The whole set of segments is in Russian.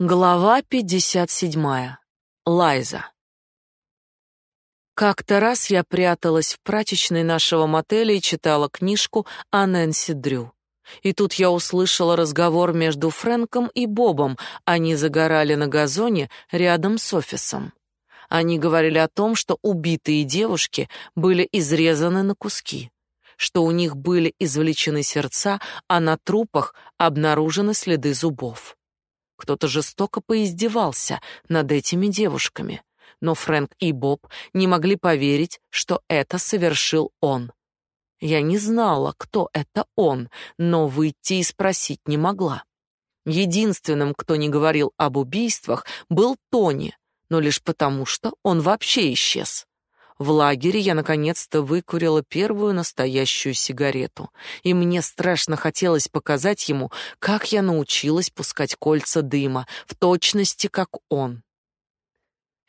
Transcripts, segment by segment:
Глава 57. Лайза. Как-то раз я пряталась в прачечной нашего мотеля и читала книжку о Нэнси Дрю. И тут я услышала разговор между Фрэнком и Бобом. Они загорали на газоне рядом с офисом. Они говорили о том, что убитые девушки были изрезаны на куски, что у них были извлечены сердца, а на трупах обнаружены следы зубов. Кто-то жестоко поиздевался над этими девушками, но Фрэнк и Боб не могли поверить, что это совершил он. Я не знала, кто это он, но выйти и спросить не могла. Единственным, кто не говорил об убийствах, был Тони, но лишь потому, что он вообще исчез. В лагере я наконец-то выкурила первую настоящую сигарету, и мне страшно хотелось показать ему, как я научилась пускать кольца дыма, в точности как он.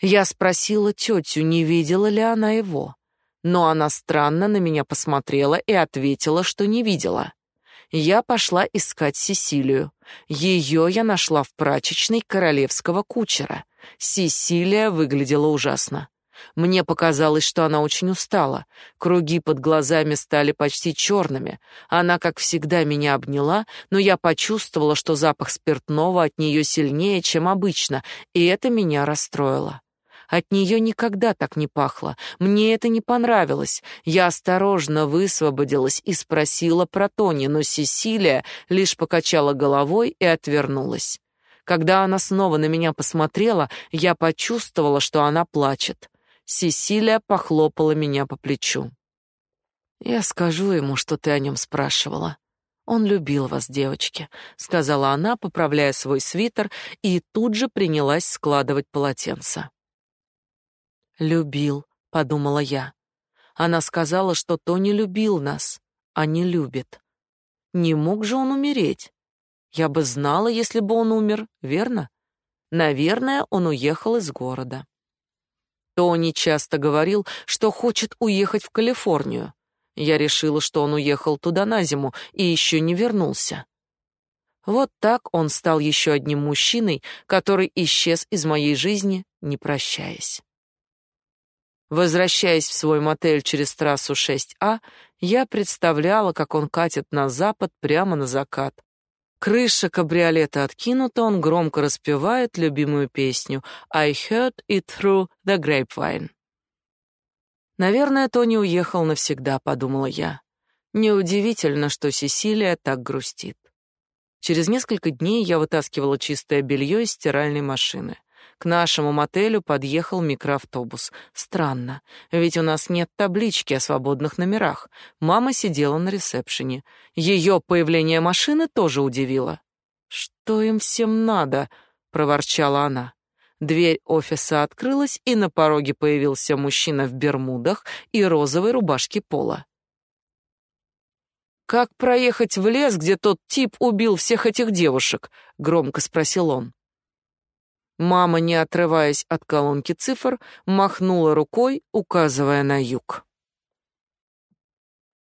Я спросила тетю, не видела ли она его, но она странно на меня посмотрела и ответила, что не видела. Я пошла искать Сесилию. Ее я нашла в прачечной королевского кучера. Сесилия выглядела ужасно. Мне показалось, что она очень устала. Круги под глазами стали почти черными. Она, как всегда, меня обняла, но я почувствовала, что запах спиртного от нее сильнее, чем обычно, и это меня расстроило. От нее никогда так не пахло. Мне это не понравилось. Я осторожно высвободилась и спросила про Тони, но Сесилия лишь покачала головой и отвернулась. Когда она снова на меня посмотрела, я почувствовала, что она плачет. Сесилия похлопала меня по плечу. Я скажу ему, что ты о нем спрашивала. Он любил вас, девочки, сказала она, поправляя свой свитер, и тут же принялась складывать полотенца. Любил, подумала я. Она сказала, что Тони любил нас, а не любит. Не мог же он умереть? Я бы знала, если бы он умер, верно? Наверное, он уехал из города. Тони часто говорил, что хочет уехать в Калифорнию. Я решила, что он уехал туда на зиму и еще не вернулся. Вот так он стал еще одним мужчиной, который исчез из моей жизни, не прощаясь. Возвращаясь в свой мотель через трассу 6А, я представляла, как он катит на запад прямо на закат, Крыша кабриолета откинута, он громко распевает любимую песню I heard it through the grapevine. Наверное, Тони уехал навсегда, подумала я. Неудивительно, что Сесилия так грустит. Через несколько дней я вытаскивала чистое белье из стиральной машины. К нашему мотелю подъехал микроавтобус. Странно, ведь у нас нет таблички о свободных номерах. Мама сидела на ресепшене. Ее появление машины тоже удивило. «Что им всем надо?» — проворчала она. Дверь офиса открылась, и на пороге появился мужчина в бермудах и розовой рубашке пола. «Как проехать в лес, где тот тип убил всех этих девушек?» — громко спросил он. Мама, не отрываясь от колонки цифр, махнула рукой, указывая на юг.